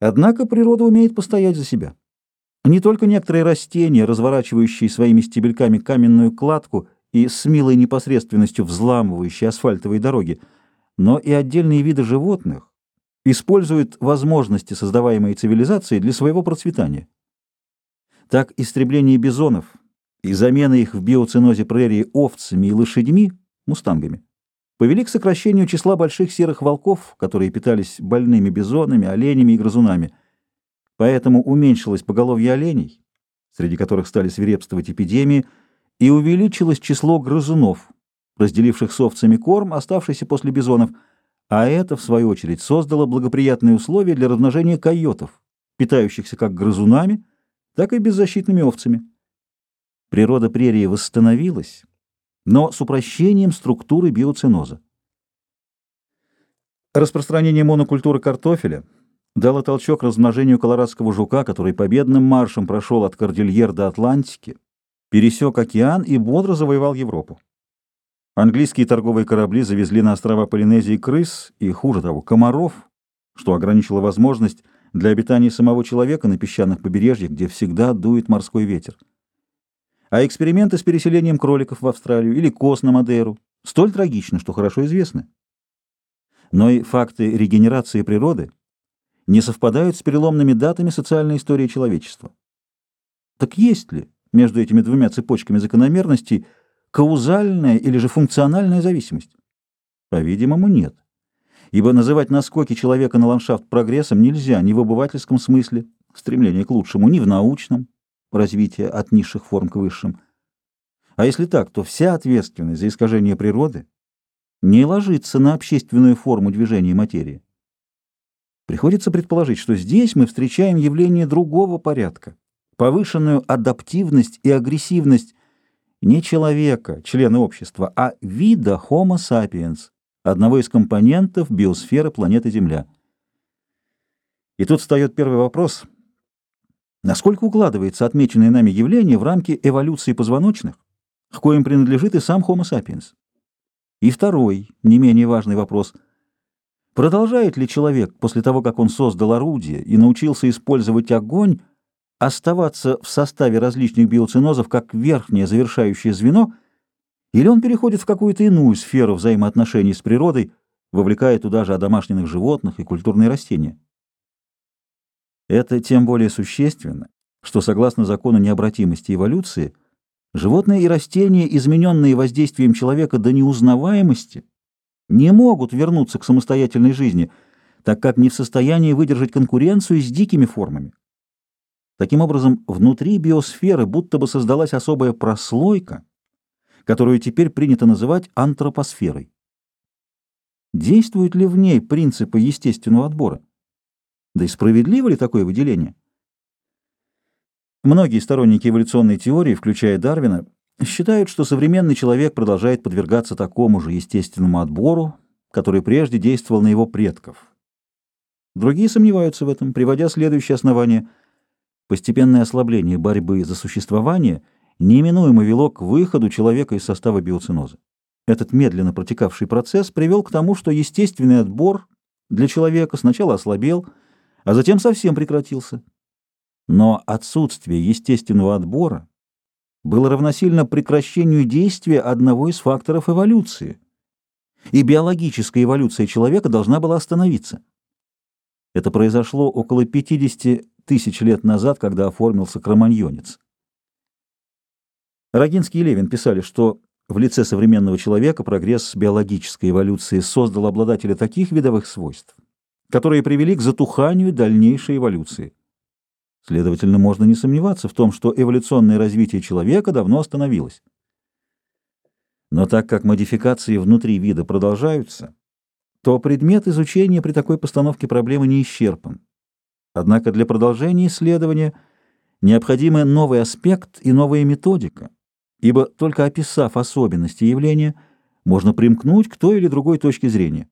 Однако природа умеет постоять за себя. Не только некоторые растения, разворачивающие своими стебельками каменную кладку и с милой непосредственностью взламывающие асфальтовые дороги, но и отдельные виды животных используют возможности, создаваемые цивилизацией, для своего процветания. Так истребление бизонов и замена их в биоцинозе прерии овцами и лошадьми, мустангами, повели к сокращению числа больших серых волков, которые питались больными бизонами, оленями и грызунами. Поэтому уменьшилось поголовье оленей, среди которых стали свирепствовать эпидемии, и увеличилось число грызунов, разделивших с овцами корм, оставшийся после бизонов, а это, в свою очередь, создало благоприятные условия для размножения койотов, питающихся как грызунами, так и беззащитными овцами. Природа прерии восстановилась, но с упрощением структуры биоциноза. Распространение монокультуры картофеля дало толчок размножению колорадского жука, который победным маршем прошел от Кордильер до Атлантики, пересек океан и бодро завоевал Европу. Английские торговые корабли завезли на острова Полинезии крыс и, хуже того, комаров, что ограничило возможность для обитания самого человека на песчаных побережьях, где всегда дует морской ветер а эксперименты с переселением кроликов в Австралию или коз на Мадейру столь трагичны, что хорошо известны. Но и факты регенерации природы не совпадают с переломными датами социальной истории человечества. Так есть ли между этими двумя цепочками закономерностей каузальная или же функциональная зависимость? По-видимому, нет. Ибо называть наскоки человека на ландшафт прогрессом нельзя ни в обывательском смысле, стремление к лучшему, ни в научном, развития от низших форм к высшим. А если так, то вся ответственность за искажение природы не ложится на общественную форму движения материи. Приходится предположить, что здесь мы встречаем явление другого порядка, повышенную адаптивность и агрессивность не человека, члена общества, а вида Homo sapiens, одного из компонентов биосферы планеты Земля. И тут встает первый вопрос – Насколько укладывается отмеченное нами явление в рамки эволюции позвоночных, к коим принадлежит и сам Homo sapiens? И второй, не менее важный вопрос. Продолжает ли человек, после того, как он создал орудие и научился использовать огонь, оставаться в составе различных биоцинозов как верхнее завершающее звено, или он переходит в какую-то иную сферу взаимоотношений с природой, вовлекая туда же домашних животных и культурные растения? Это тем более существенно, что согласно закону необратимости эволюции, животные и растения, измененные воздействием человека до неузнаваемости, не могут вернуться к самостоятельной жизни, так как не в состоянии выдержать конкуренцию с дикими формами. Таким образом, внутри биосферы будто бы создалась особая прослойка, которую теперь принято называть антропосферой. Действуют ли в ней принципы естественного отбора? Да и справедливо ли такое выделение? Многие сторонники эволюционной теории, включая Дарвина, считают, что современный человек продолжает подвергаться такому же естественному отбору, который прежде действовал на его предков. Другие сомневаются в этом, приводя следующее основание. Постепенное ослабление борьбы за существование неминуемо вело к выходу человека из состава биоциноза. Этот медленно протекавший процесс привел к тому, что естественный отбор для человека сначала ослабел, а затем совсем прекратился. Но отсутствие естественного отбора было равносильно прекращению действия одного из факторов эволюции, и биологическая эволюция человека должна была остановиться. Это произошло около 50 тысяч лет назад, когда оформился кроманьонец. Рогинский и Левин писали, что в лице современного человека прогресс биологической эволюции создал обладателя таких видовых свойств, которые привели к затуханию дальнейшей эволюции. Следовательно, можно не сомневаться в том, что эволюционное развитие человека давно остановилось. Но так как модификации внутри вида продолжаются, то предмет изучения при такой постановке проблемы не исчерпан. Однако для продолжения исследования необходимы новый аспект и новая методика, ибо только описав особенности явления, можно примкнуть к той или другой точке зрения.